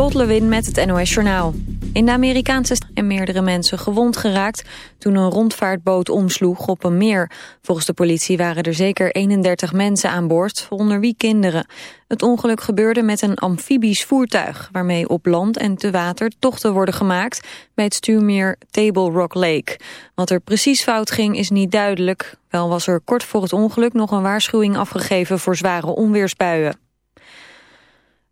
Lot Lewin met het NOS Journaal. In de Amerikaanse stad en meerdere mensen gewond geraakt... toen een rondvaartboot omsloeg op een meer. Volgens de politie waren er zeker 31 mensen aan boord, onder wie kinderen. Het ongeluk gebeurde met een amfibisch voertuig... waarmee op land en te water tochten worden gemaakt... bij het stuurmeer Table Rock Lake. Wat er precies fout ging is niet duidelijk. Wel was er kort voor het ongeluk nog een waarschuwing afgegeven... voor zware onweersbuien.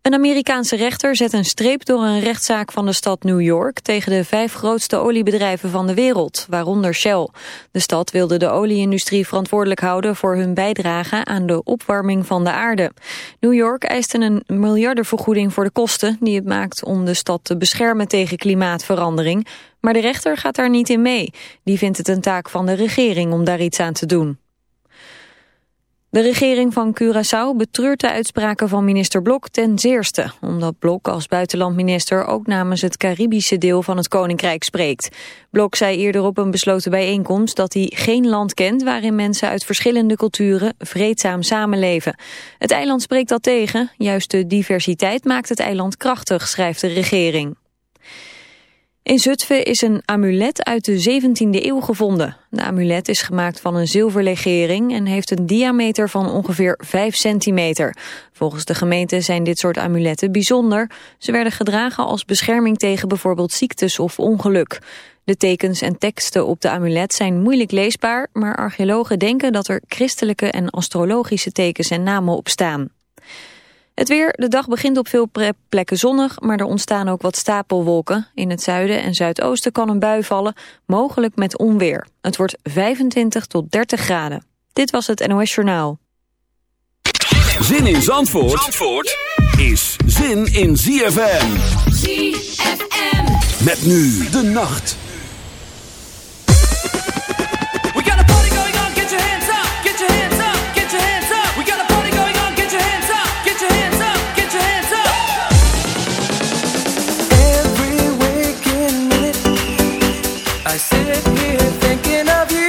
Een Amerikaanse rechter zet een streep door een rechtszaak van de stad New York tegen de vijf grootste oliebedrijven van de wereld, waaronder Shell. De stad wilde de olieindustrie verantwoordelijk houden voor hun bijdrage aan de opwarming van de aarde. New York eiste een miljardenvergoeding voor de kosten die het maakt om de stad te beschermen tegen klimaatverandering. Maar de rechter gaat daar niet in mee. Die vindt het een taak van de regering om daar iets aan te doen. De regering van Curaçao betreurt de uitspraken van minister Blok ten zeerste, omdat Blok als buitenlandminister ook namens het Caribische deel van het Koninkrijk spreekt. Blok zei eerder op een besloten bijeenkomst dat hij geen land kent waarin mensen uit verschillende culturen vreedzaam samenleven. Het eiland spreekt dat tegen, juist de diversiteit maakt het eiland krachtig, schrijft de regering. In Zutphen is een amulet uit de 17e eeuw gevonden. De amulet is gemaakt van een zilverlegering en heeft een diameter van ongeveer 5 centimeter. Volgens de gemeente zijn dit soort amuletten bijzonder. Ze werden gedragen als bescherming tegen bijvoorbeeld ziektes of ongeluk. De tekens en teksten op de amulet zijn moeilijk leesbaar, maar archeologen denken dat er christelijke en astrologische tekens en namen op staan. Het weer, de dag begint op veel plekken zonnig, maar er ontstaan ook wat stapelwolken. In het zuiden en zuidoosten kan een bui vallen, mogelijk met onweer. Het wordt 25 tot 30 graden. Dit was het NOS Journaal. Zin in Zandvoort, Zandvoort is zin in ZFM. ZFM. Met nu de nacht. sit here thinking of you.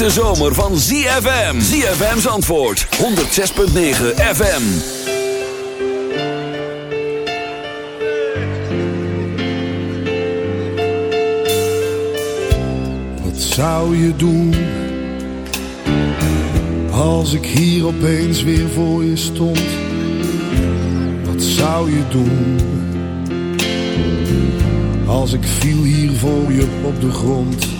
hete zomer van ZFM. ZFM's antwoord. 106.9 FM. Wat zou je doen? Als ik hier opeens weer voor je stond. Wat zou je doen? Als ik viel hier voor je op de grond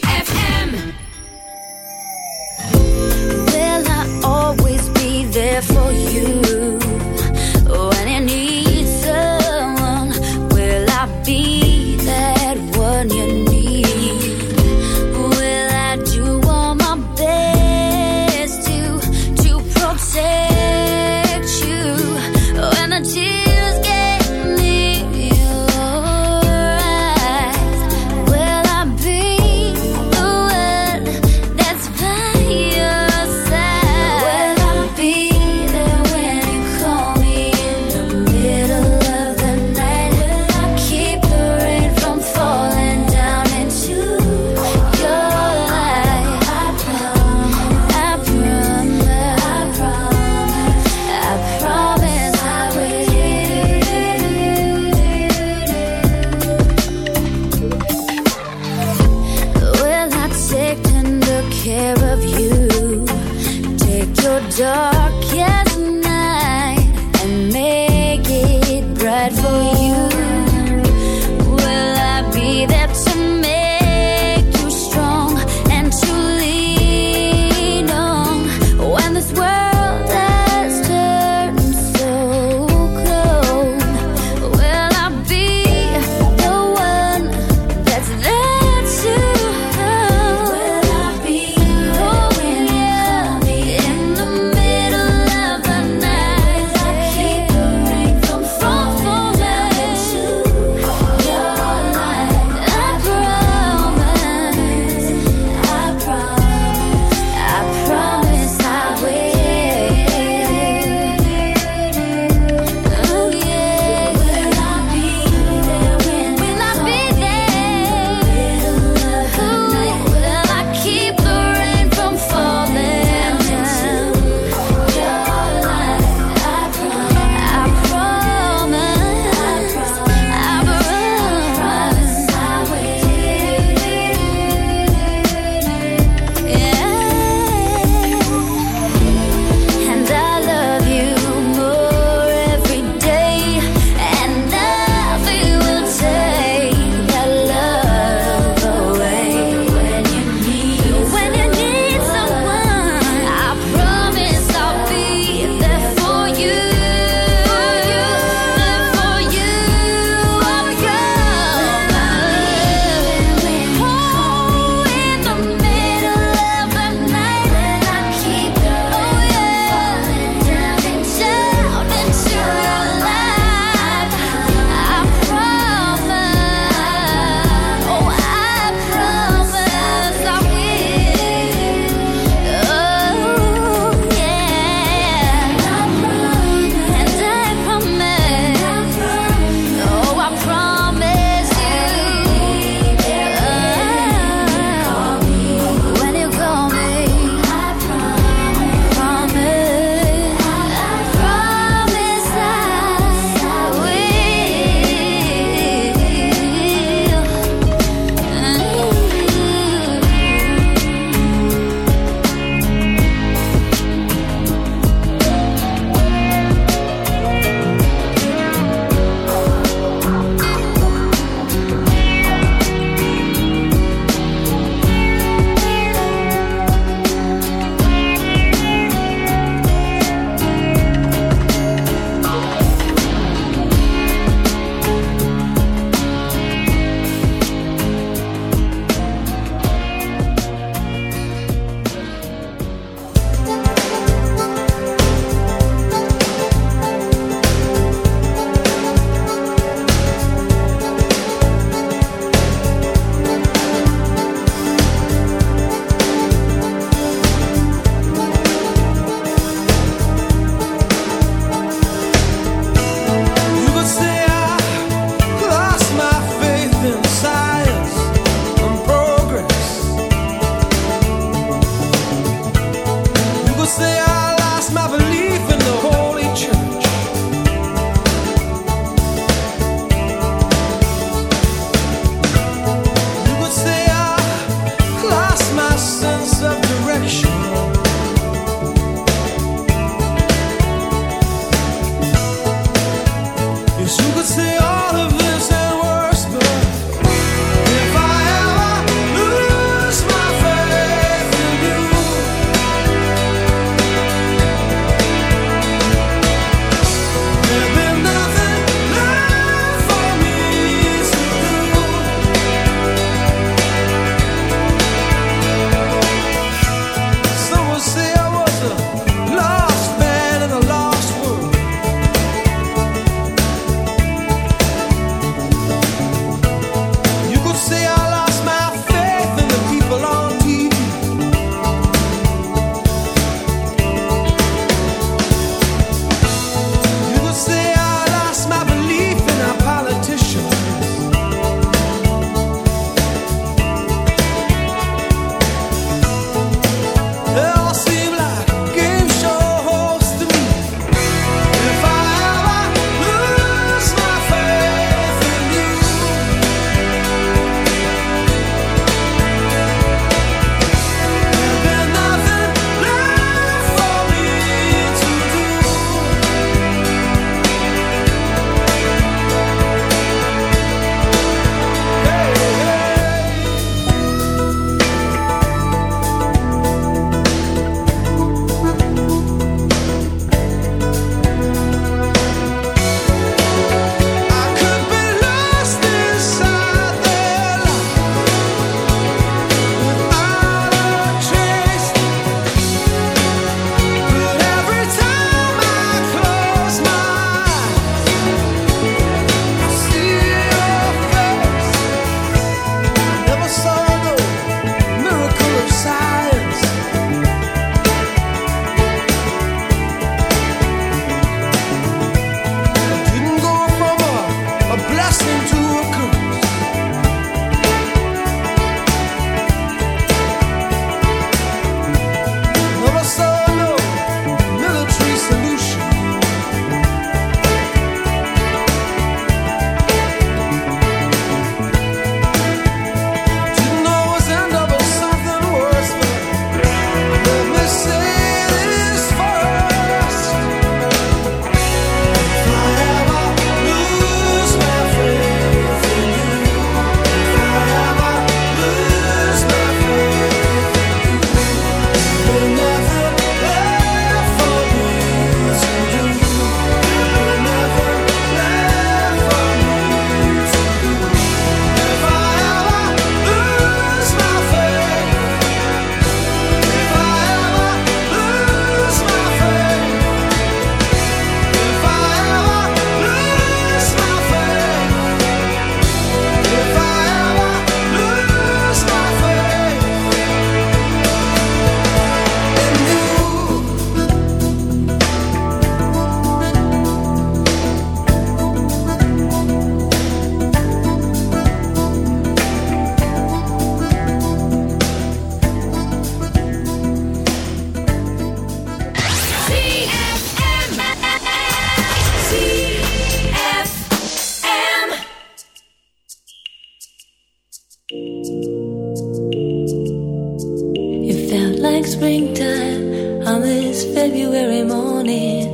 springtime on this February morning.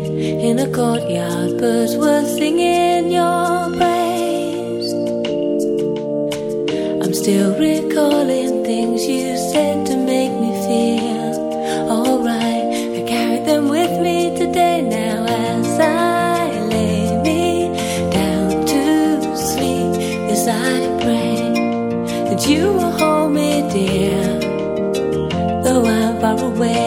In the courtyard, birds were singing your praise. I'm still recalling things you said to me. far away.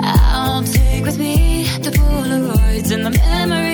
I'll take with me the Polaroids and the memories.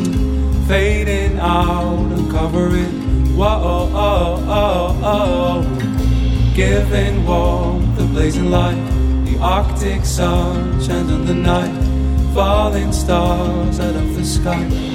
fading out and covering. Whoa, oh, oh, oh, giving warmth, the blazing light, the Arctic sun shines on the night, falling stars out of the sky.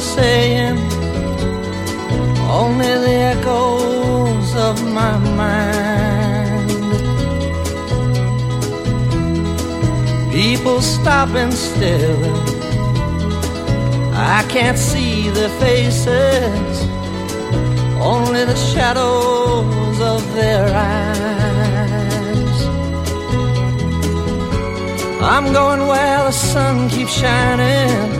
saying, only the echoes of my mind. People stopping still. I can't see their faces, only the shadows of their eyes. I'm going where the sun keeps shining